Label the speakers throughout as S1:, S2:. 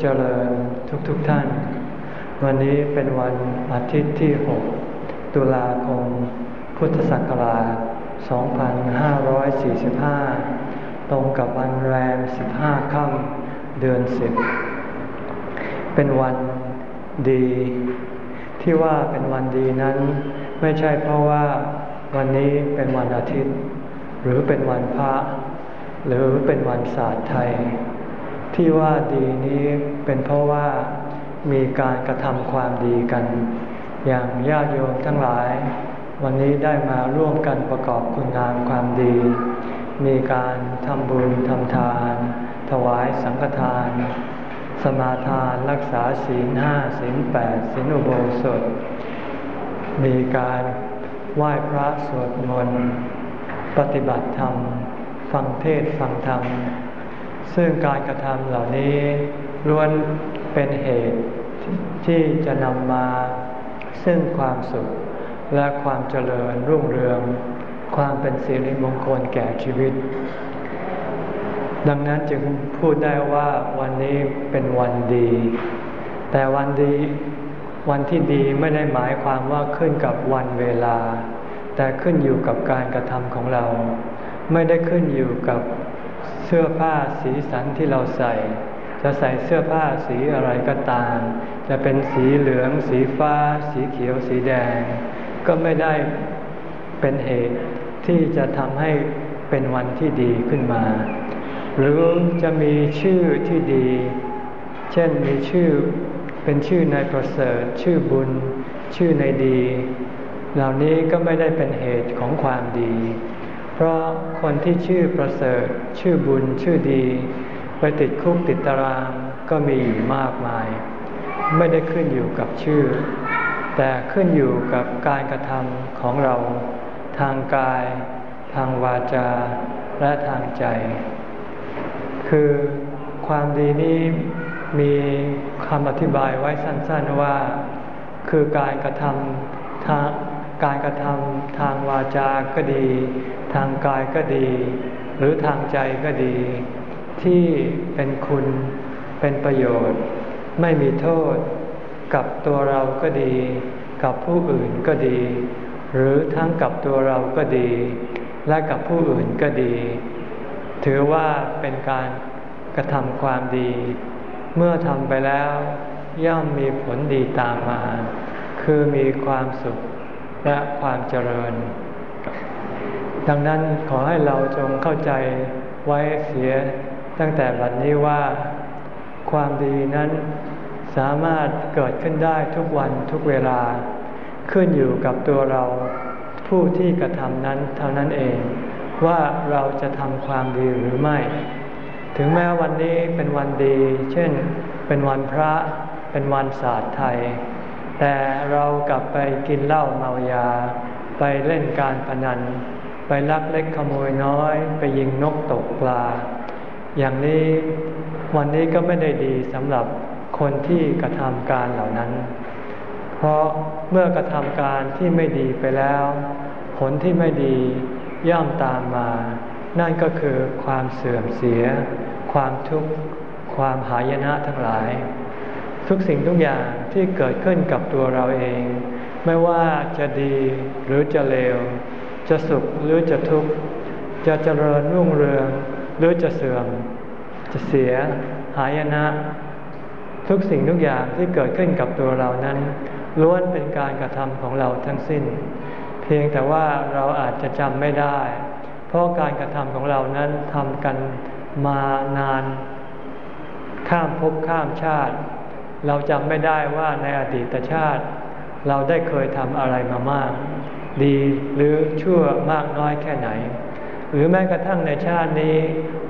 S1: เจริญทุกๆทท่าน วันนี้เป็นวันอาทิตย์ที่ 6 ตุลาคม พุทธศักราช 2545 ตรงกับวันแรม 15 ค่ำเดือน 10 เป็นวันดี ที่ว่าเป็นวันดีนั้น ไม่ใช่เพราะว่าวันนี้เป็นวันอาทิตย์ หรือเป็นวันพระ หรือเป็นวันศาสตร์ไทย ที่ว่าดีนี้เป็นเพราะว่ามีการกระทำความดีกัน อย่างญาติโยมทั้งหลาย วันนี้ได้มาร่วมกันประกอบคุณงามความดี มีการทำบุญทำทาน ถวายสังฆทาน สมาทานรักษาศีลห้าศีลแปดศีลอุโบสถ มีการไหว้พระสวดมนต์ ปฏิบัติธรรม ฟังเทศฟังธรรม ซึ่งการกระทำเหล่านี้ล้วนเป็นเหตุที่จะนำมาซึ่งความสุขและความเจริญรุ่งเรือง ความเป็นสิริมงคลแก่ชีวิต ดังนั้นจึงพูดได้ว่าวันนี้เป็นวันดี แต่วันดีวันที่ดีไม่ได้หมายความว่าขึ้นกับวันเวลา แต่ขึ้นอยู่กับการกระทำของเรา ไม่ได้ขึ้นอยู่กับ เสื้อผ้าสีสันที่เราใส่ จะใส่เสื้อผ้าสีอะไรก็ตาม จะเป็นสีเหลือง สีฟ้า สีเขียว สีแดง ก็ไม่ได้เป็นเหตุที่จะทำให้เป็นวันที่ดีขึ้นมา หรือจะมีชื่อที่ดี เช่นมีชื่อเป็นชื่อนายประเสริฐ ชื่อบุญ ชื่อในดี เหล่านี้ก็ไม่ได้เป็นเหตุของความดี เพราะคนที่ชื่อประเสริฐ ชื่อบุญชื่อดี ไปติดคุกติดตารางก็มีอยู่มากมาย ไม่ได้ขึ้นอยู่กับชื่อ แต่ขึ้นอยู่กับการกระทำของเรา ทางกาย ทางวาจา และทางใจ คือความดีนี้มีคำอธิบายไว้สั้น ๆว่า คือการกระทำทาง การกระทำทางวาจาก็ดี ทางกายก็ดี หรือทางใจก็ดี ที่เป็นคุณเป็นประโยชน์ ไม่มีโทษ กับตัวเราก็ดี กับผู้อื่นก็ดี หรือทั้งกับตัวเราก็ดี และกับผู้อื่นก็ดี ถือว่าเป็นการกระทำความดี เมื่อทำไปแล้วย่อมมีผลดีตามมา คือมีความสุข และความเจริญ ดังนั้นขอให้เราจงเข้าใจไว้เสียตั้งแต่บัดนี้ว่า ความดีนั้นสามารถเกิดขึ้นได้ทุกวันทุกเวลา ขึ้นอยู่กับตัวเราผู้ที่กระทำนั้นเท่านั้นเอง ว่าเราจะทำความดีหรือไม่ ถึงแม้วันนี้เป็นวันดี เช่น เป็นวันพระ เป็นวันศาสตร์ไทย แต่เรากลับไปกินเหล้าเมายา ไปเล่นการพนัน ไปลักเล็กขโมยน้อย ไปยิงนกตกปลา อย่างนี้วันนี้ก็ไม่ได้ดีสำหรับคนที่กระทำการเหล่านั้น เพราะเมื่อกระทำการที่ไม่ดีไปแล้ว ผลที่ไม่ดีย่อมตามมา นั่นก็คือความเสื่อมเสีย ความทุกข์ ความหายนะทั้งหลาย ทุกสิ่งทุกอย่างที่เกิดขึ้นกับตัวเราเอง ไม่ว่าจะดีหรือจะเลว จะสุขหรือจะทุกข์ จะเจริญรุ่งเรือง หรือจะเสื่อม จะเสีย หายนะ ทุกสิ่งทุกอย่างที่เกิดขึ้นกับตัวเรานั้น ล้วนเป็นการกระทำของเราทั้งสิ้น เพียงแต่ว่าเราอาจจะจำไม่ได้ เพราะการกระทำของเรานั้นทำกันมานาน ข้ามภพข้ามชาติ เราจำไม่ได้ว่าในอดีตชาติ เราได้เคยทำอะไรมามาก ดีหรือชั่วมากน้อยแค่ไหน หรือแม้กระทั่งในชาตินี้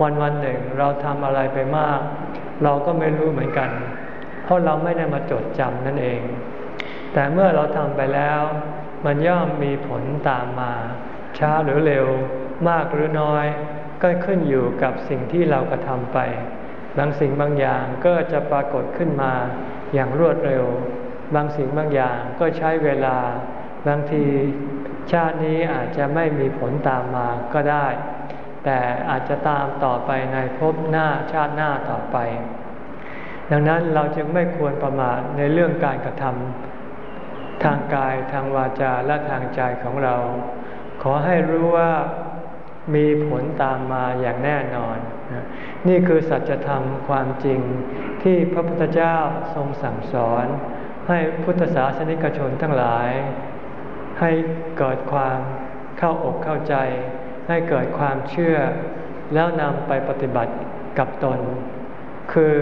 S1: วันวันหนึ่งเราทำอะไรไปมาก เราก็ไม่รู้เหมือนกัน เพราะเราไม่ได้มาจดจำนั่นเอง แต่เมื่อเราทำไปแล้ว มันย่อมมีผลตามมา ช้าหรือเร็ว มากหรือน้อย ก็ขึ้นอยู่กับสิ่งที่เรากระทำไป บางสิ่งบางอย่างก็จะปรากฏขึ้นมาอย่างรวดเร็ว บางสิ่งบางอย่างก็ใช้เวลา บางทีชาตินี้อาจจะไม่มีผลตามมาก็ได้ แต่อาจจะตามต่อไปในภพหน้าชาติหน้าต่อไป ดังนั้นเราจึงไม่ควรประมาทในเรื่องการกระทำทางกายทางวาจาและทางใจของเรา ขอให้รู้ว่ามีผลตามมาอย่างแน่นอน นี่คือสัจธรรมความจริงที่พระพุทธเจ้าทรงสั่งสอน ให้พุทธศาสนิกชนทั้งหลาย ให้เกิดความเข้าอกเข้าใจ ให้เกิดความเชื่อ แล้วนำไปปฏิบัติกับตน คือ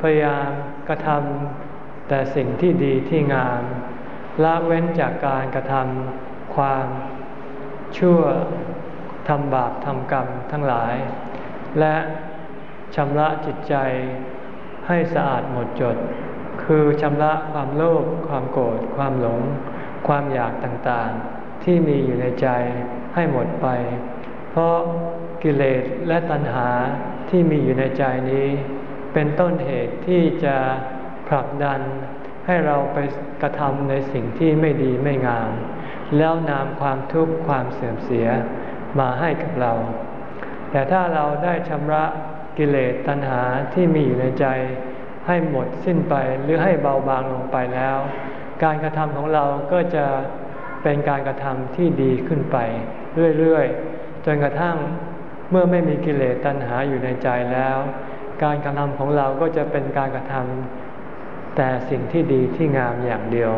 S1: พยายามกระทำแต่สิ่งที่ดีที่งามละเว้นจากการกระทำความชั่วทำบาปทำกรรมทั้งหลาย และชำระจิตใจให้สะอาดหมดจด คือชำระความโลภความโกรธความหลง ความอยากต่างๆ ที่มีอยู่ในใจให้หมดไป เพราะกิเลสและตัณหาที่มีอยู่ในใจนี้ เป็นต้นเหตุที่จะผลักดันให้เราไปกระทำในสิ่งที่ไม่ดีไม่งาม แล้วนำความทุกข์ความเสื่อมเสียมาให้กับเรา แต่ถ้าเราได้ชำระกิเลสตัณหาที่มีอยู่ในใจ ให้หมดสิ้นไปหรือให้เบาบางลงไปแล้ว การกระทำของเราก็จะเป็นการกระทำที่ดีขึ้นไป เรื่อยๆ จนกระทั่งเมื่อไม่มีกิเลสตัณหาอยู่ในใจแล้ว การกระทำของเราก็จะเป็นการกระทำแต่สิ่งที่ดีที่งามอย่างเดียว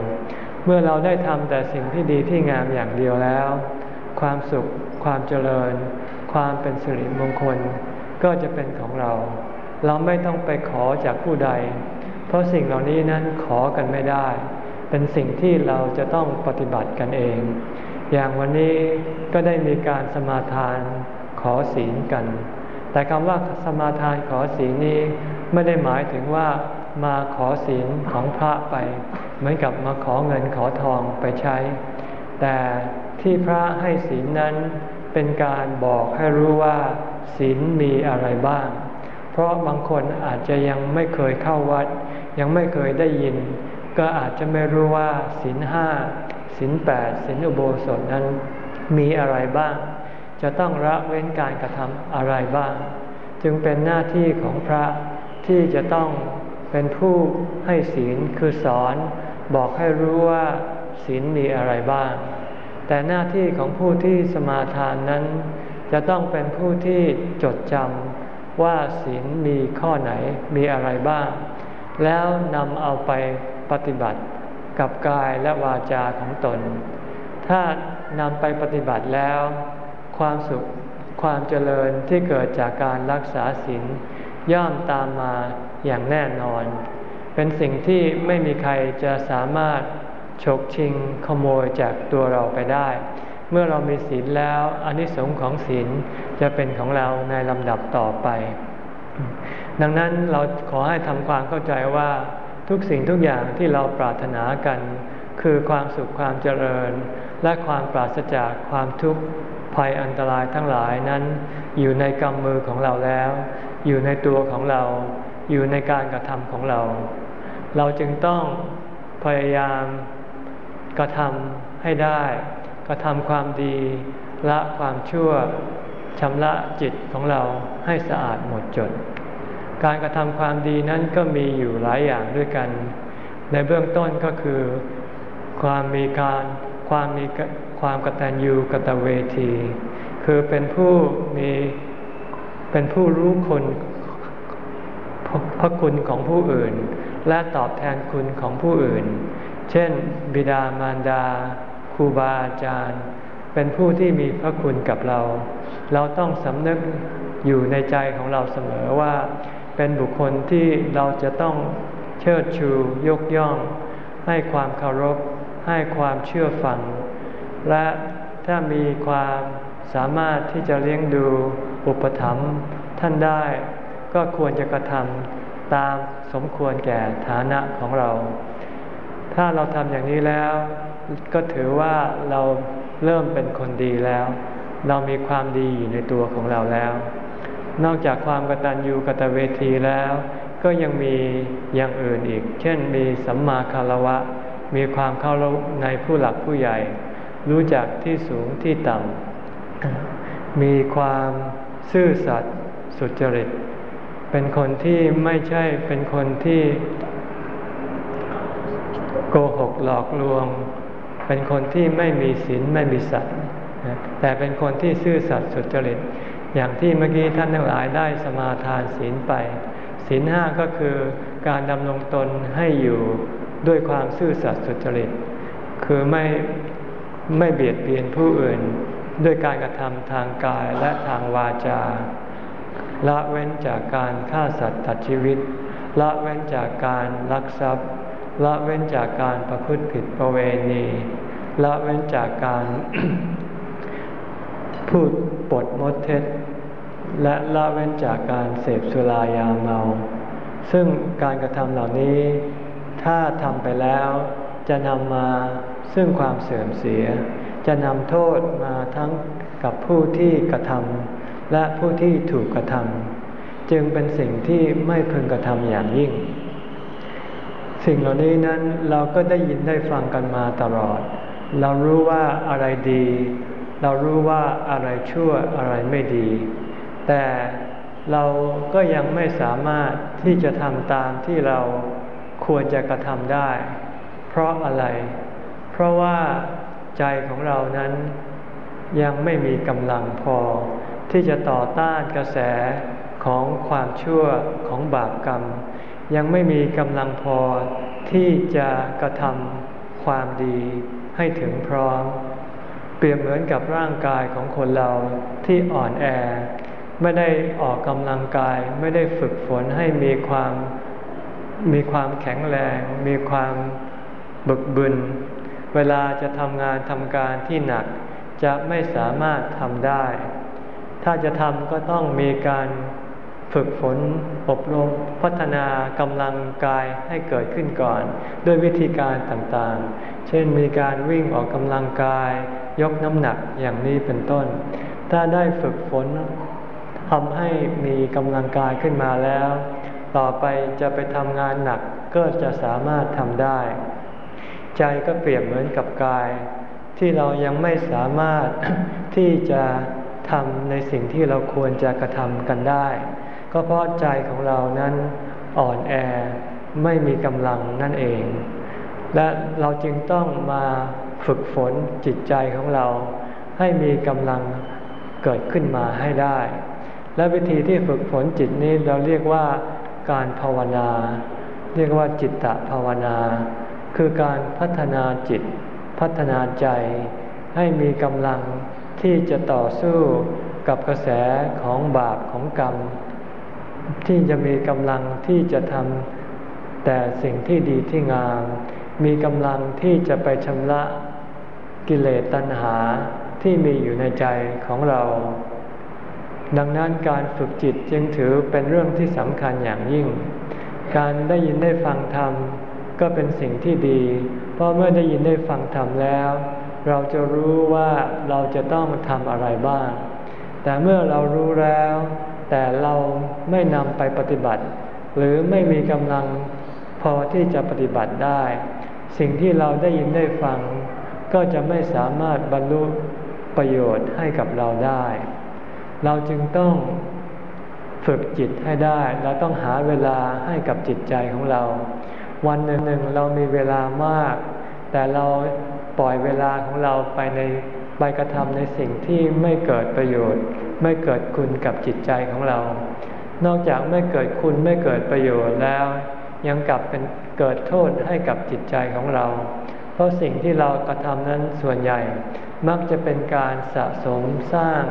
S1: เมื่อเราได้ทำแต่สิ่งที่ดีที่งามอย่างเดียวแล้ว ความสุขความเจริญ ความเป็นสิริมงคลก็จะเป็นของเรา เราไม่ต้องไปขอจากผู้ใด เพราะสิ่งเหล่านี้นั้นขอกันไม่ได้ เป็นสิ่งที่เราจะต้องปฏิบัติกันเอง อย่างวันนี้ก็ได้มีการสมาทานขอศีลกัน แต่คำว่าสมาทานขอศีลนี้ไม่ได้หมายถึงว่ามาขอศีลของพระไป เหมือนกับมาขอเงินขอทองไปใช้ แต่ที่พระให้ศีลนั้น เป็นการบอกให้รู้ว่าศีลมีอะไรบ้าง เพราะบางคนอาจจะยังไม่เคยเข้าวัด ยังไม่เคยได้ยิน ก็อาจจะไม่รู้ว่าศีลห้าศีลแปดศีลอุโบสถนั้นมีอะไรบ้าง จะต้องละเว้นการกระทำอะไรบ้าง จึงเป็นหน้าที่ของพระที่จะต้องเป็นผู้ให้ศีลคือสอน บอกให้รู้ว่าศีลมีอะไรบ้าง แต่หน้าที่ของผู้ที่สมาทานนั้น จะต้องเป็นผู้ที่จดจำว่าศีลมีข้อไหนมีอะไรบ้าง แล้วนำเอาไปปฏิบัติกับกายและวาจาของตน ถ้านำไปปฏิบัติแล้ว ความสุขความเจริญที่เกิดจากการรักษาศีลย่อมตามมาอย่างแน่นอน เป็นสิ่งที่ไม่มีใครจะสามารถ ฉกชิงขโมยจากตัวเราไปได้ เมื่อเรามีศีลแล้วอนิสงค์ของศีลจะเป็นของเราในลำดับต่อไป ดังนั้นเราขอให้ทำความเข้าใจว่าทุกสิ่งทุกอย่างที่เราปรารถนากัน คือความสุขความเจริญ และความปราศจากความทุกข์ภัยอันตรายทั้งหลายนั้น อยู่ในกำมือของเราแล้ว อยู่ในตัวของเรา อยู่ในการกระทำของเรา เราจึงต้องพยายาม กระทำให้ได้กระทำความดีละความชั่วชำระจิตของเราให้สะอาดหมดจด การกระทำความดีนั้นก็มีอยู่หลายอย่างด้วยกัน ในเบื้องต้นก็คือ ความมีการความมีความกตัญญูกตเวที คือเป็นผู้มีเป็นผู้รู้คนพระคุณของผู้อื่น และตอบแทนคุณของผู้อื่น เช่น บิดามารดาครูบาอาจารย์ เป็นผู้ที่มีพระคุณกับเรา เราต้องสำนึกอยู่ในใจของเราเสมอว่า เป็นบุคคลที่เราจะต้องเชิดชูยกย่อง ให้ความเคารพ ให้ความเชื่อฟัง และถ้ามีความสามารถที่จะเลี้ยงดูอุปถัมภ์ท่านได้ ก็ควรจะกระทำตามสมควรแก่ฐานะของเรา ถ้าเราทำอย่างนี้แล้ว ก็ถือว่าเราเริ่มเป็นคนดีแล้ว เรามีความดีอยู่ในตัวของเราแล้ว นอกจากความกตัญญูกตเวทีแล้ว ก็ยังมีอย่างอื่นอีก เช่นมีสัมมาคารวะ มีความเคารพในผู้หลักผู้ใหญ่ รู้จักที่สูงที่ต่ำมีความซื่อสัตย์สุจริต เป็นคนที่ไม่ใช่เป็นคนที่ โกหกหลอกลวง เป็นคนที่ไม่มีศีลไม่มีสัตย์แต่เป็นคนที่ซื่อสัตย์สุจริต อย่างที่เมื่อกี้ท่านทั้งหลายได้สมาทานศีลไป ศีลห้าก็คือการดำรงตนให้อยู่ด้วยความซื่อสัตย์สุจริต คือไม่ไม่เบียดเบียนผู้อื่น ด้วยการกระทำทางกายและทางวาจา ละเว้นจากการฆ่าสัตว์ตัดชีวิต ละเว้นจากการลักทรัพย์ ละเว้นจากการประพฤติผิดประเวณี ละเว้นจากการพูดปดมดเท็จ และละเว้นจากการเสพสุรายาเมา ซึ่งการกระทำเหล่านี้ ถ้าทำไปแล้วจะนำมาซึ่งความเสื่อมเสีย จะนำโทษมาทั้งกับผู้ที่กระทำและผู้ที่ถูกกระทำจึงเป็นสิ่งที่ไม่พึงกระทำอย่างยิ่ง สิ่งเหล่านี้นั้นเราก็ได้ยินได้ฟังกันมาตลอด เรารู้ว่าอะไรดี เรารู้ว่าอะไรชั่วอะไรไม่ดี แต่เราก็ยังไม่สามารถที่จะทำตามที่เราควรจะกระทำได้ เพราะอะไร เพราะว่าใจของเรานั้นยังไม่มีกำลังพอ ที่จะต่อต้านกระแสของความชั่วของบาปกรรม ยังไม่มีกำลังพอที่จะกระทำความดีให้ถึงพร้อม เปรียบเหมือนกับร่างกายของคนเราที่อ่อนแอ ไม่ได้ออกกำลังกาย ไม่ได้ฝึกฝนให้มีความมีความแข็งแรง มีความบึกบึน เวลาจะทำงานทำการที่หนักจะไม่สามารถทำได้ ถ้าจะทำก็ต้องมีการ ฝึกฝนอบรมพัฒนากำลังกายให้เกิดขึ้นก่อน ด้วยวิธีการต่างๆ เช่นมีการวิ่งออกกำลังกาย ยกน้ำหนักอย่างนี้เป็นต้น ถ้าได้ฝึกฝนทำให้มีกำลังกายขึ้นมาแล้ว ต่อไปจะไปทำงานหนักก็จะสามารถทำได้ ใจก็เปรียบเหมือนกับกาย ที่เรายังไม่สามารถที่จะทำในสิ่งที่เราควรจะกระทำกันได้ ก็เพราะใจของเรานั้นอ่อนแอไม่มีกำลังนั่นเอง และเราจึงต้องมาฝึกฝนจิตใจของเรา ให้มีกำลังเกิดขึ้นมาให้ได้ และวิธีที่ฝึกฝนจิตนี้เราเรียกว่าการภาวนา เรียกว่าจิตตภาวนา คือการพัฒนาจิต พัฒนาใจ ให้มีกำลังที่จะต่อสู้กับกระแสของบาปของกรรม ที่จะมีกำลังที่จะทำแต่สิ่งที่ดีที่งาม มีกำลังที่จะไปชำระกิเลสตัณหาที่มีอยู่ในใจของเรา ดังนั้นการฝึกจิตจึงถือเป็นเรื่องที่สำคัญอย่างยิ่ง การได้ยินได้ฟังธรรมก็เป็นสิ่งที่ดี เพราะเมื่อได้ยินได้ฟังธรรมแล้ว เราจะรู้ว่าเราจะต้องทำอะไรบ้าง แต่เมื่อเรารู้แล้ว แต่เราไม่นำไปปฏิบัติ หรือไม่มีกำลังพอที่จะปฏิบัติได้ สิ่งที่เราได้ยินได้ฟัง ก็จะไม่สามารถบรรลุประโยชน์ให้กับเราได้ เราจึงต้องฝึกจิตให้ได้และต้องหาเวลาให้กับจิตใจของเรา วันหนึ่งหนึ่งเรามีเวลามาก แต่เราปล่อยเวลาของเราไปในไปกระทำในสิ่งที่ไม่เกิดประโยชน์ ไม่เกิดคุณกับจิตใจของเรา นอกจากไม่เกิดคุณไม่เกิดประโยชน์แล้ว ยังกลับเป็นเกิดโทษให้กับจิตใจของเรา เพราะสิ่งที่เรากระทำนั้นส่วนใหญ่มักจะเป็นการสะสมสร้าง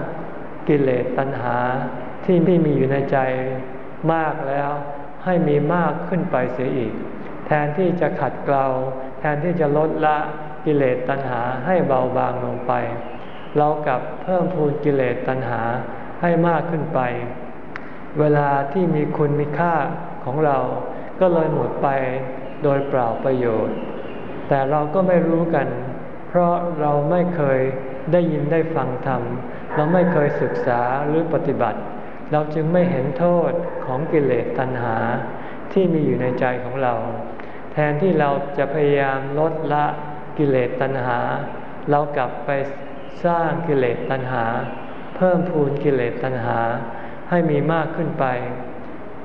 S1: กิเลสตัณหาที่ที่มีอยู่ในใจมากแล้ว ให้มีมากขึ้นไปเสียอีก แทนที่จะขัดเกลาแทนที่จะลดละกิเลสตัณหาให้เบาบางลงไป เรากลับเพิ่มพูนกิเลสตัณหาให้มากขึ้นไป เวลาที่มีคุณมีค่าของเราก็เลยหมดไปโดยเปล่าประโยชน์ แต่เราก็ไม่รู้กัน เพราะเราไม่เคยได้ยินได้ฟังธรรม เราไม่เคยศึกษาหรือปฏิบัติ เราจึงไม่เห็นโทษของกิเลสตัณหาที่มีอยู่ในใจของเรา แทนที่เราจะพยายามลดละกิเลสตัณหา เรากลับไป สร้างกิเลสตัณหา เพิ่มพูนกิเลสตัณหาให้มีมากขึ้นไป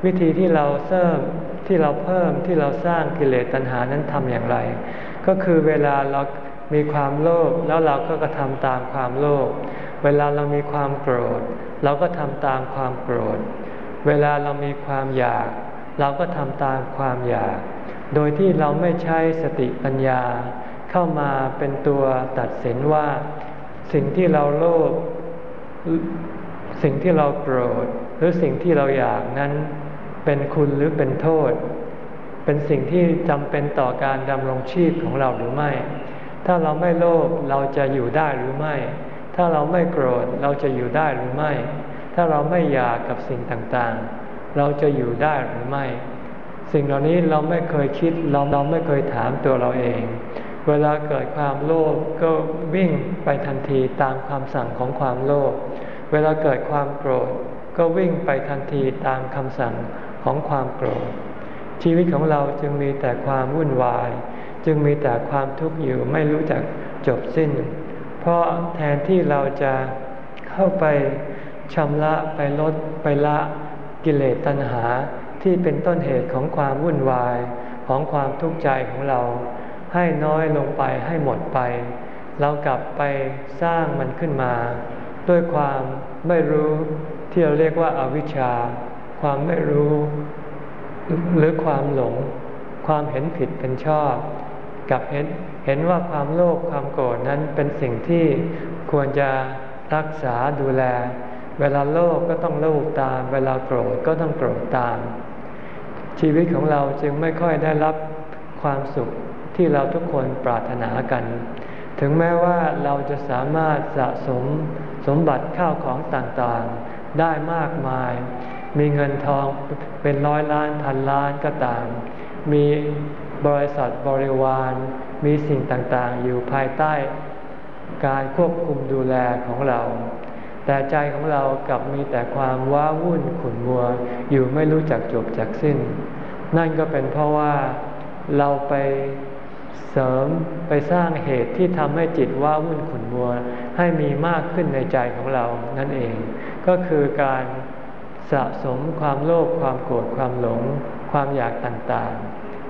S1: วิธีที่เราเสริมที่เราเพิ่มที่เราสร้างกิเลสตัณหานั้นทำอย่างไร ก็คือเวลาเรามีความโลภแล้วเราก็กระทำตามความโลภเวลาเรามีความโกรธ เราก็ทำตามความโกรธ เวลาเรามีความอยาก เราก็ทำตามความอยาก โดยที่เราไม่ใช้สติปัญญา เข้ามาเป็นตัวตัดสินว่า สิ่งที่เราโลภสิ่งที่เราโกรธหรือสิ่งที่เราอยากนั้นเป็นคุณหรือเป็นโทษ เป็นสิ่งที่จำเป็นต่อการดำรงชีพของเราหรือไม่ ถ้าเราไม่โลภเราจะอยู่ได้หรือไม่ ถ้าเราไม่โกรธเราจะอยู่ได้หรือไม่ ถ้าเราไม่อยากกับสิ่งต่างๆ เราจะอยู่ได้หรือไม่ สิ่งเหล่านี้เราไม่เคยคิดเราเราไม่เคยถามตัวเราเอง เวลาเกิดความโลภก็วิ่งไปทันทีตามคำสั่งของความโลภ เวลาเกิดความโกรธ ก็วิ่งไปทันทีตามคำสั่งของความโกรธ ชีวิตของเราจึงมีแต่ความวุ่นวาย จึงมีแต่ความทุกข์อยู่ไม่รู้จักจบสิ้น เพราะแทนที่เราจะเข้าไปชำระไปลดไปละกิเลสตัณหาที่เป็นต้นเหตุของความวุ่นวายของความทุกข์ใจของเรา ให้น้อยลงไปให้หมดไป เรากลับไปสร้างมันขึ้นมา ด้วยความไม่รู้ที่เราเรียกว่าอาวิชชา ความไม่รู้ หรือความหลง ความเห็นผิดเป็นชอบ กับเห็นเห็นว่าความโลภความโกรธนั้นเป็นสิ่งที่ควรจะรักษาดูแล เวลาโลภก็ต้องโลภตาม เวลาโกรธก็ต้องโกรธตาม ชีวิตของเราจึงไม่ค่อยได้รับความสุข ที่เราทุกคนปรารถนากัน ถึงแม้ว่าเราจะสามารถสะสมสมบัติข้าวของต่างๆ ได้มากมาย มีเงินทองเป็นร้อยล้านพันล้านก็ตาม มีบริษัทบริวาร มีสิ่งต่างๆ อยู่ภายใต้การควบคุมดูแลของเรา แต่ใจของเรากลับมีแต่ความว้าวุ่นขุ่นมัว อยู่ไม่รู้จักจบจากสิ้น นั่นก็เป็นเพราะว่าเราไป เสริมไปสร้างเหตุที่ทำให้จิตว้าวุ่นขุนมัวให้มีมากขึ้นในใจของเรานั่นเอง ก็คือการสะสมความโลภความโกรธความหลง ความอยากต่าง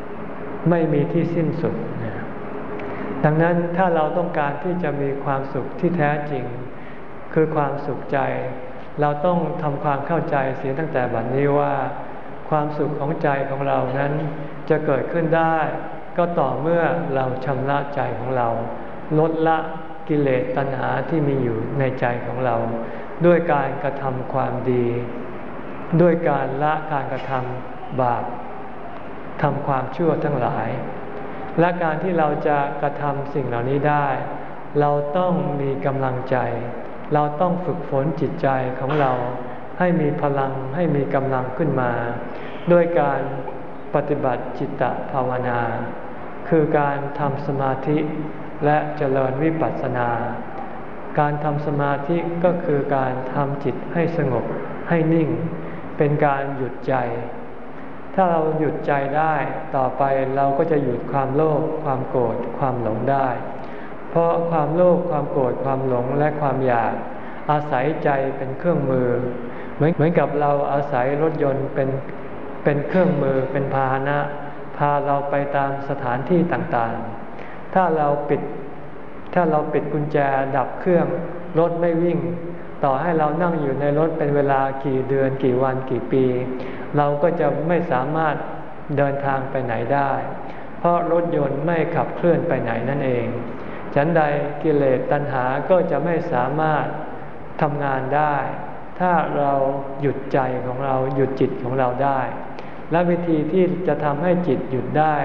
S1: ๆ ไม่มีที่สิ้นสุด ดังนั้นถ้าเราต้องการที่จะมีความสุขที่แท้จริง คือความสุขใจ เราต้องทำความเข้าใจเสียตั้งแต่บัดนนี้ว่า ความสุขของใจของเรานั้นจะเกิดขึ้นได้ ก็ต่อเมื่อเราชำระใจของเรา ลดละกิเลสตัณหาที่มีอยู่ในใจของเรา ด้วยการกระทำความดี ด้วยการละการกระทำบาปทำความชั่วทั้งหลาย และการที่เราจะกระทำสิ่งเหล่านี้ได้ เราต้องมีกำลังใจ เราต้องฝึกฝนจิตใจของเรา ให้มีพลังให้มีกำลังขึ้นมา ด้วยการปฏิบัติจิตตภาวนา คือการทำสมาธิและเจริญวิปัสสนา การทำสมาธิก็คือการทำจิตให้สงบให้นิ่ง เป็นการหยุดใจ ถ้าเราหยุดใจได้ต่อไปเราก็จะหยุดความโลภความโกรธความหลงได้ เพราะความโลภความโกรธความหลงและความอยาก อาศัยใจเป็นเครื่องมือ เหมือนเหมือนกับเราอาศัยรถยนต์เป็นเป็นเครื่องมือเป็นพาหนะ พาเราไปตามสถานที่ต่างๆ ถ้าเราปิด ถ้าเราปิดกุญแจดับเครื่องรถไม่วิ่ง ต่อให้เรานั่งอยู่ในรถเป็นเวลากี่เดือนกี่วันกี่ปี เราก็จะไม่สามารถเดินทางไปไหนได้ เพราะรถยนต์ไม่ขับเคลื่อนไปไหนนั่นเอง ฉันใดกิเลสตัณหาก็จะไม่สามารถทำงานได้ ถ้าเราหยุดใจของเราหยุดจิตของเราได้ และวิธีที่จะทำให้จิตหยุดได้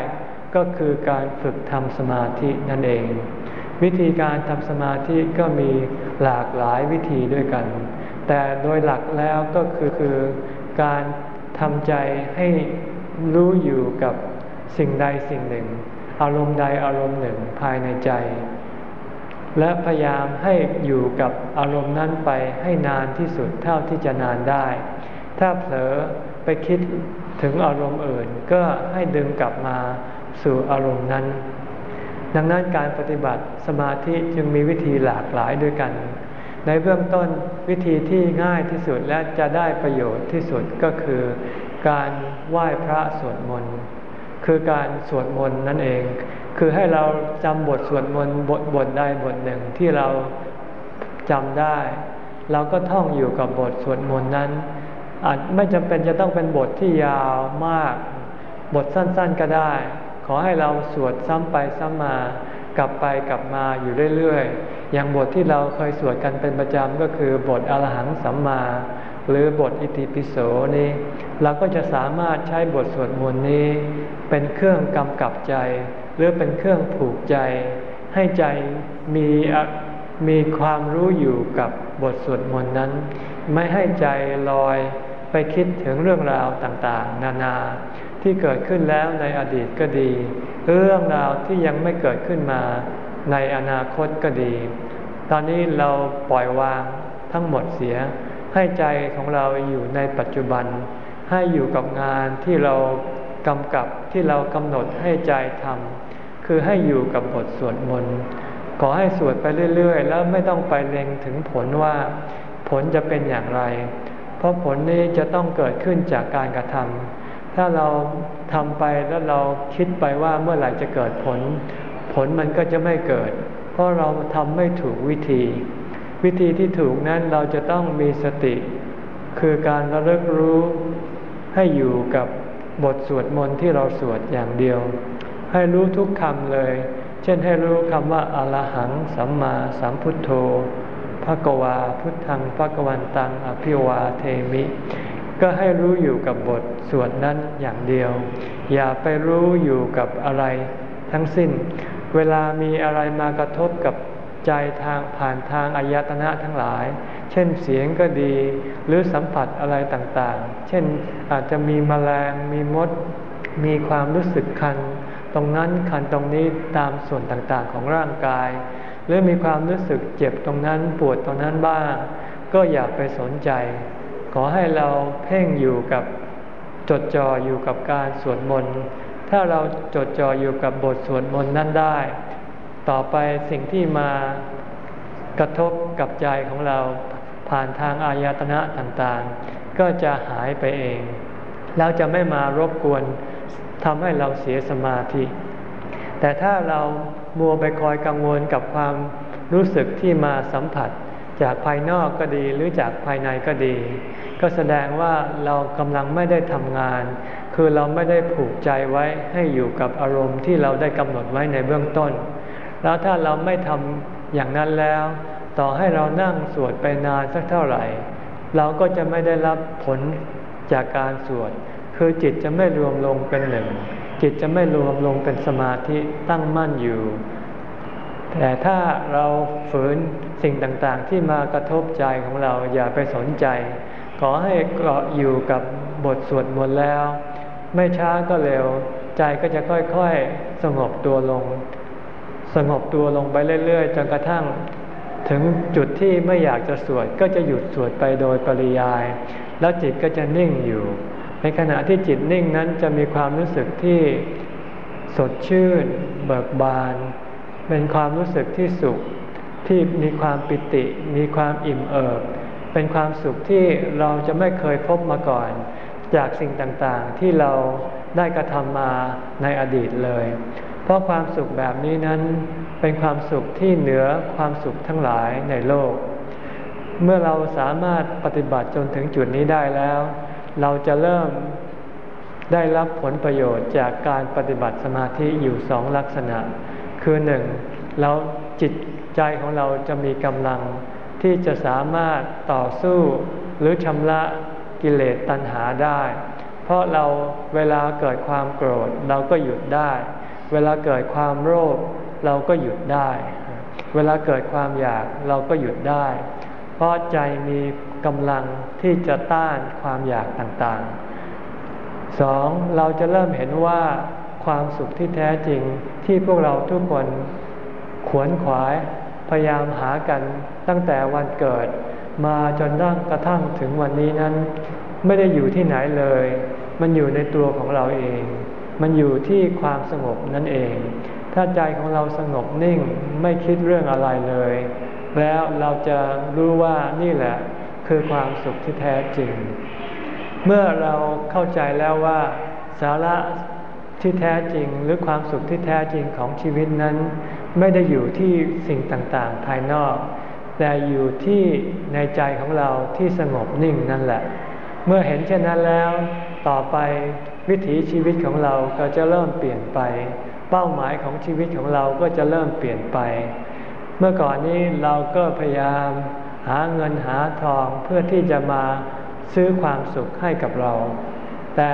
S1: ก็คือการฝึกทำสมาธินั่นเอง วิธีการทำสมาธิก็มีหลากหลายวิธีด้วยกัน แต่โดยหลักแล้วก็คือคือการทำใจให้รู้อยู่กับสิ่งใดสิ่งหนึ่ง อารมณ์ใดอารมณ์หนึ่งภายในใจ และพยายามให้อยู่กับอารมณ์นั้นไปให้นานที่สุดเท่าที่จะนานได้ ถ้าเผลอไปคิด ถึงอารมณ์อื่นก็ให้ดึงกลับมาสู่อารมณ์นั้น ดังนั้นการปฏิบัติสมาธิจึงมีวิธีหลากหลายด้วยกัน ในเบื้องต้นวิธีที่ง่ายที่สุดและจะได้ประโยชน์ที่สุดก็คือ การไหว้พระสวดมนต์คือการสวดมนต์นั่นเอง คือให้เราจำบทสวดมนต์บทบทใดบทหนึ่งที่เราจำได้ เราก็ท่องอยู่กับบทสวดมนต์นั้น อาจไม่จำเป็นจะต้องเป็นบทที่ยาวมาก บทสั้นๆก็ได้ ขอให้เราสวดซ้ำไปซ้ำมากลับไปกลับมาอยู่เรื่อยๆ อย่างบทที่เราเคยสวดกันเป็นประจำก็คือบทอรหังสัมมา หรือบทอิติปิโสนี้ เราก็จะสามารถใช้บทสวดมนต์นี้ เป็นเครื่องกำกับใจ หรือเป็นเครื่องผูกใจ ให้ใจมี มีความรู้อยู่กับบทสวดมนต์นั้น ไม่ให้ใจลอยไปคิดถึงเรื่องราวต่างๆ นานาที่เกิดขึ้นแล้วในอดีตก็ดี เรื่องราวที่ยังไม่เกิดขึ้นมาในอนาคตก็ดี ตอนนี้เราปล่อยวางทั้งหมดเสีย ให้ใจของเราอยู่ในปัจจุบัน ให้อยู่กับงานที่เรากำกับที่เรากำหนดให้ใจทำคือให้อยู่กับบทสวดมนต์ อให้สวดไปเรื่อย ๆ แล้วไม่ต้องไปเล็งถึงผลว่าผลจะเป็นอย่างไร เพราะผลนี้จะต้องเกิดขึ้นจากการกระทำถ้าเราทำไปแล้วเราคิดไปว่าเมื่อไหร่จะเกิดผล ผลมันก็จะไม่เกิด เพราะเราทำไม่ถูกวิธี วิธีที่ถูกนั้นเราจะต้องมีสติ คือการระลึกรู้ให้อยู่กับบทสวดมนต์ที่เราสวดอย่างเดียว ให้รู้ทุกคำเลย เช่นให้รู้คำว่าอรหังสัมมาสัมพุทโธภะกวาพุทธังภะกวันตังอภิวาเทมิ ก็ให้รู้อยู่กับบทสวดนั้นอย่างเดียว อย่าไปรู้อยู่กับอะไรทั้งสิ้น เวลามีอะไรมากระทบกับใจทางผ่านทางอายตนะทั้งหลาย เช่นเสียงก็ดี หรือสัมผัสอะไรต่างๆ เช่นอาจจะมีมแมลงมีมด มีความรู้สึกคัน ตรงนั้นคันตรงนี้ตามส่วนต่างๆของร่างกาย หรือมีความรู้สึกเจ็บตรงนั้นปวดตรงนั้นบ้าง ก็อย่าไปสนใจ ขอให้เราเพ่งอยู่กับจดจ่ออยู่กับการสวดมนต์ถ้าเราจดจ่ออยู่กับบทสวดมนต์นั้นได้ ต่อไปสิ่งที่มากระทบกับใจของเราผ่านทางอายตนะต่างๆ ก็จะหายไปเอง แล้วจะไม่มารบกวน ทำให้เราเสียสมาธิ แต่ถ้าเรามัวไปคอยกังวลกับความรู้สึกที่มาสัมผัส จากภายนอกก็ดีหรือจากภายในก็ดี ก็แสดงว่าเรากำลังไม่ได้ทำงาน คือเราไม่ได้ผูกใจไว้ให้อยู่กับอารมณ์ที่เราได้กำหนดไว้ในเบื้องต้น แล้วถ้าเราไม่ทำอย่างนั้นแล้ว ต่อให้เรานั่งสวดไปนานสักเท่าไหร่ เราก็จะไม่ได้รับผลจากการสวด คือจิตจะไม่รวมลงเป็นหนึ่ง จิตจะไม่รวมลงเป็นสมาธิตั้งมั่นอยู่ แต่ถ้าเราฝืนสิ่งต่างๆ ที่มากระทบใจของเราอย่าไปสนใจ ขอให้เกาะอยู่กับบทสวดมนต์แล้ว ไม่ช้าก็เร็ว ใจก็จะค่อยๆ สงบตัวลง สงบตัวลงไปเรื่อยๆจนกระทั่งถึงจุดที่ไม่อยากจะสวดก็จะหยุดสวดไปโดยปริยาย แล้วจิตก็จะนิ่งอยู่ ในขณะที่จิตนิ่งนั้นจะมีความรู้สึกที่สดชื่น เบิกบาน เป็นความรู้สึกที่สุขที่มีความปิติ มีความอิ่มเอิบ เป็นความสุขที่เราจะไม่เคยพบมาก่อน จากสิ่งต่างๆที่เราได้กระทำมาในอดีตเลย เพราะความสุขแบบนี้นั้นเป็นความสุขที่เหนือความสุขทั้งหลายในโลก เมื่อเราสามารถปฏิบัติจนถึงจุดนี้ได้แล้ว เราจะเริ่มได้รับผลประโยชน์จากการปฏิบัติสมาธิอยู่สองลักษณะ คือหนึ่งเราจิตใจของเราจะมีกำลังที่จะสามารถต่อสู้หรือชำระกิเลสตัณหาได้ เพราะเราเวลาเกิดความโกรธเราก็หยุดได้ เวลาเกิดความโลภเราก็หยุดได้ เวลาเกิดความอยากเราก็หยุดได้ เพราะใจมี กำลังที่จะต้านความอยากต่างๆสองเราจะเริ่มเห็นว่าความสุขที่แท้จริงที่พวกเราทุกคนขวนขวายพยายามหากันตั้งแต่วันเกิด มาจนดั้งกระทั่งถึงวันนี้นั้น ไม่ได้อยู่ที่ไหนเลย มันอยู่ในตัวของเราเอง มันอยู่ที่ความสงบนั่นเอง ถ้าใจของเราสงบนิ่งไม่คิดเรื่องอะไรเลย แล้วเราจะรู้ว่านี่แหละ คือความสุขที่แท้จริง เมื่อเราเข้าใจแล้วว่า สาระที่แท้จริงหรือความสุขที่แท้จริงของชีวิตนั้น ไม่ได้อยู่ที่สิ่งต่างๆ ภายนอก แต่อยู่ที่ในใจของเราที่สงบนิ่งนั่นแหละ เมื่อเห็นเช่นนั้นแล้ว ต่อไปวิถีชีวิตของเราก็จะเริ่มเปลี่ยนไป เป้าหมายของชีวิตของเราก็จะเริ่มเปลี่ยนไป เมื่อก่อนนี้เราก็พยายาม หาเงินหาทองเพื่อที่จะมาซื้อความสุขให้กับเรา แต่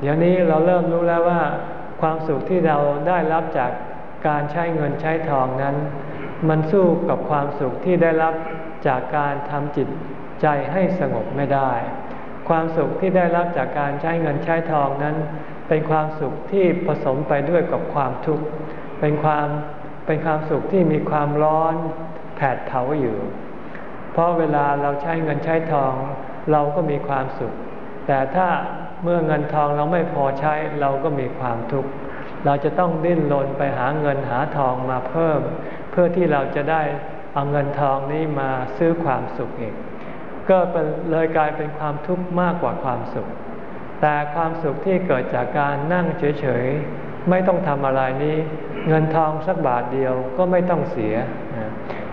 S1: เดี๋ยวนี้เราเริ่มรู้แล้วว่า ความสุขที่เราได้รับจากการใช้เงินใช้ทองนั้น มันสู้กับความสุขที่ได้รับจากการทำจิตใจให้สงบไม่ได้ ความสุขที่ได้รับจากการใช้เงินใช้ทองนั้น เป็นความสุขที่ผสมไปด้วยกับความทุกข์เป็นความเป็นความสุขที่มีความร้อนแผดเผาอยู่ เพราะเวลาเราใช้เงินใช้ทอง เราก็มีความสุข แต่ถ้าเมื่อเงินทองเราไม่พอใช้เราก็มีความทุกข์เราจะต้องดิ้นรนไปหาเงินหาทองมาเพิ่ม เพื่อที่เราจะได้เอาเงินทองนี้มาซื้อความสุขเองก็เลยกลายเป็นความทุกข์มากกว่าความสุข แต่ความสุขที่เกิดจากการนั่งเฉยๆ ไม่ต้องทำอะไรนี้ เงินทองสักบาทเดียวก็ไม่ต้องเสีย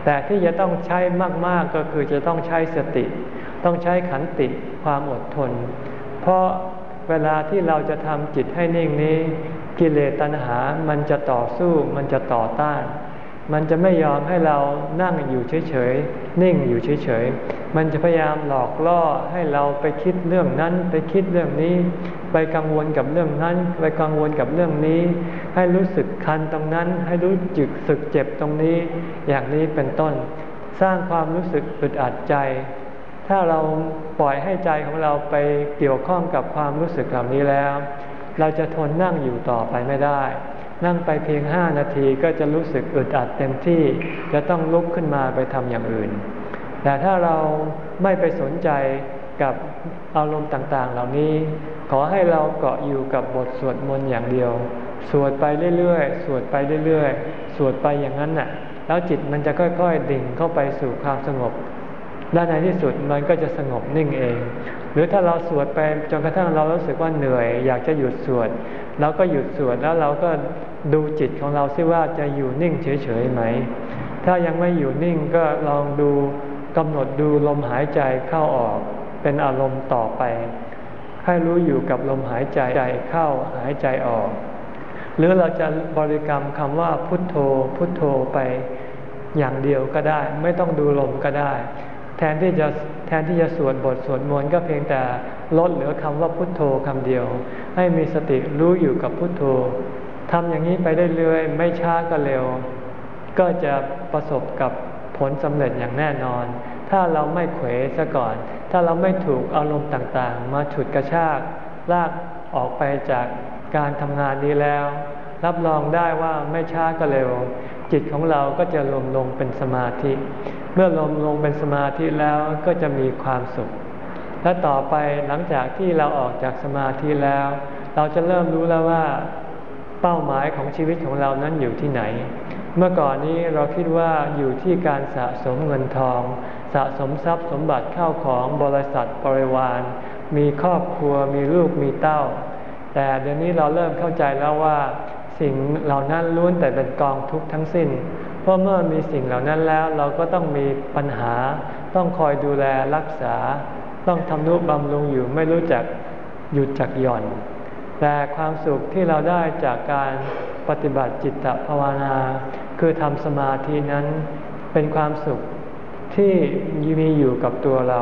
S1: แต่ที่จะต้องใช้มาก ๆก็คือจะต้องใช้สติ ต้องใช้ขันติความอดทน เพราะเวลาที่เราจะทำจิตให้นิ่งนี้ กิเลสตัณหามันจะต่อสู้มันจะต่อต้าน มันจะไม่ยอมให้เรานั่งอยู่เฉยๆนิ่งอยู่เฉยๆมันจะพยายามหลอกล่อให้เราไปคิดเรื่องนั้น ไปคิดเรื่องนี้ ไปกังวลกับเรื่องนั้น ไปกังวลกับเรื่องนี้ ให้รู้สึกคันตรงนั้น ให้รู้จึกสึกเจ็บตรงนี้ อย่างนี้เป็นต้น สร้างความรู้สึกอึดอัดใจ ถ้าเราปล่อยให้ใจของเราไปเกี่ยวข้องกับความรู้สึกเหล่านี้แล้ว เราจะทนนั่งอยู่ต่อไปไม่ได้ นั่งไปเพียงห้านาทีก็จะรู้สึกอึดอัดเต็มที่ จะต้องลุกขึ้นมาไปทำอย่างอื่น แต่ถ้าเราไม่ไปสนใจกับอารมณ์ต่างๆ เหล่านี้ ขอให้เราเกาะอยู่กับบทสวดมนต์อย่างเดียว สวดไปเรื่อยๆ สวดไปเรื่อยๆ สวดไปอย่างนั้นน่ะ แล้วจิตมันจะค่อยๆ ดิ่งเข้าไปสู่ความสงบและในที่สุดมันก็จะสงบนิ่งเอง หรือถ้าเราสวดไปจนกระทั่งเรารู้สึกว่าเหนื่อย อยากจะหยุดสวดเราก็หยุดสวดแล้วเราก็ดูจิตของเราซิว่าจะอยู่นิ่งเฉยๆไหม ถ้ายังไม่อยู่นิ่งก็ลองดูกำหนดดูลมหายใจเข้าออกเป็นอารมณ์ต่อไป ให้รู้อยู่กับลมหายใจใจเข้าหายใจออก หรือเราจะบริกรรมคำว่าพุทโธ พุทโธไปอย่างเดียวก็ได้ ไม่ต้องดูลมก็ได้ แทนที่จะแทนที่จะสวดบทสวดมนต์ก็เพียงแต่ลดเหลือคำว่าพุทโธคำเดียว ให้มีสติรู้อยู่กับพุทโธทำอย่างนี้ไปได้เรื่อยไม่ช้าก็เร็ว ก็จะประสบกับผลสำเร็จอย่างแน่นอน ถ้าเราไม่เขวซะก่อน ถ้าเราไม่ถูกอารมณ์ต่างๆ มาฉุดกระชากลากออกไปจาก การทำงานนี้แล้ว รับรองได้ว่าไม่ช้าก็เร็ว จิตของเราก็จะรวมลงเป็นสมาธิ เมื่อลมลงเป็นสมาธิแล้วก็จะมีความสุข และต่อไปหลังจากที่เราออกจากสมาธิแล้ว เราจะเริ่มรู้แล้วว่าเป้าหมายของชีวิตของเรานั้นอยู่ที่ไหน เมื่อก่อนนี้เราคิดว่าอยู่ที่การสะสมเงินทอง สะสมทรัพย์สมบัติเข้าของบริษัทบริวาร มีครอบครัวมีลูกมีเต้า แต่เดี๋ยวนี้เราเริ่มเข้าใจแล้วว่าสิ่งเหล่านั้นล้วนแต่เป็นกองทุกข์ทั้งสิ้น เพราะเมื่อมีสิ่งเหล่านั้นแล้วเราก็ต้องมีปัญหา ต้องคอยดูแลรักษา ต้องทำนุบำรุงอยู่ไม่รู้จักหยุดจักหย่อน แต่ความสุขที่เราได้จากการปฏิบัติจิตภาวนา คือทำสมาธินั้นเป็นความสุขที่มีอยู่กับตัวเรา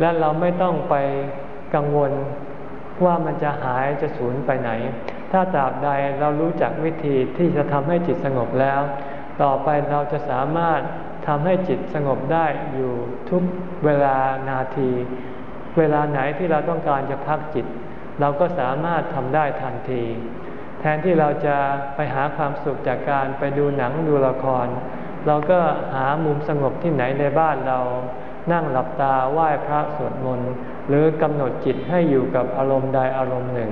S1: และเราไม่ต้องไปกังวล ว่ามันจะหายจะสูญไปไหน ถ้าตราบใดเรารู้จักวิธีที่จะทำให้จิตสงบแล้ว ต่อไปเราจะสามารถทำให้จิตสงบได้อยู่ทุกเวลานาที เวลาไหนที่เราต้องการจะพักจิต เราก็สามารถทำได้ทันที แทนที่เราจะไปหาความสุขจากการไปดูหนังดูละคร เราก็หามุมสงบที่ไหนในบ้านเรา นั่งหลับตาไหว้พระสวดมนต์ หรือกำหนดจิตให้อยู่กับอารมณ์ใดอารมณ์หนึ่ง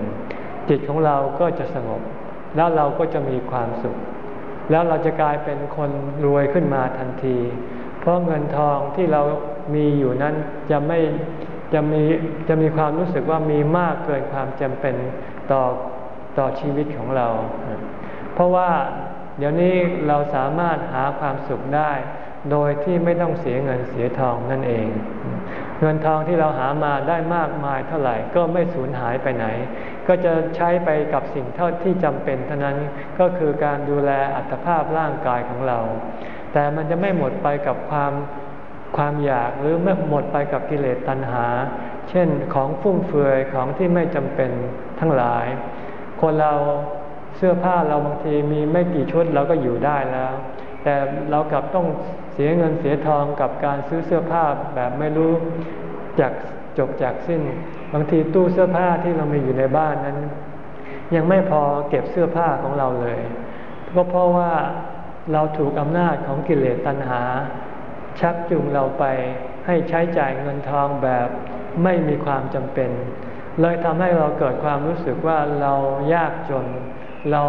S1: จิตของเราก็จะสงบ แล้วเราก็จะมีความสุข แล้วเราจะกลายเป็นคนรวยขึ้นมาทันที เพราะเงินทองที่เรามีอยู่นั้นจะไม่จะมีจะมีความรู้สึกว่ามีมากเกินความจำเป็นต่อต่อชีวิตของเรา เพราะว่าเดี๋ยวนี้เราสามารถหาความสุขได้ โดยที่ไม่ต้องเสียเงินเสียทองนั่นเอง เงินทองที่เราหามาได้มากมายเท่าไหร่ก็ไม่สูญหายไปไหน ก็จะใช้ไปกับสิ่งเท่าที่จำเป็นเท่านั้นก็คือการดูแลอัตภาพร่างกายของเรา แต่มันจะไม่หมดไปกับความความอยากหรือไม่หมดไปกับกิเลสตัณหา เช่นของฟุ่มเฟือยของที่ไม่จำเป็นทั้งหลาย คนเราเสื้อผ้าเราบางทีมีไม่กี่ชุดเราก็อยู่ได้แล้ว แต่เรากลับต้อง เสียเงินเสียทองกับการซื้อเสื้อผ้าแบบไม่รู้จากจบจากสิ้น บางทีตู้เสื้อผ้าที่เรามีอยู่ในบ้านนั้น ยังไม่พอเก็บเสื้อผ้าของเราเลย ก็เพราะว่าเราถูกอำนาจของกิเลสตัณหา ชักจูงเราไปให้ใช้จ่ายเงินทองแบบไม่มีความจำเป็น เลยทำให้เราเกิดความรู้สึกว่าเรายากจนเรา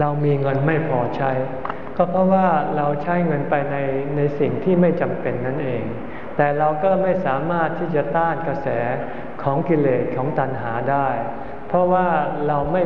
S1: เรามีเงินไม่พอใช้ ก็เพราะว่าเราใช้เงินไปในในสิ่งที่ไม่จำเป็นนั่นเอง แต่เราก็ไม่สามารถที่จะต้านกระแสของกิเลสของตัณหาได้ เพราะว่าเราไม่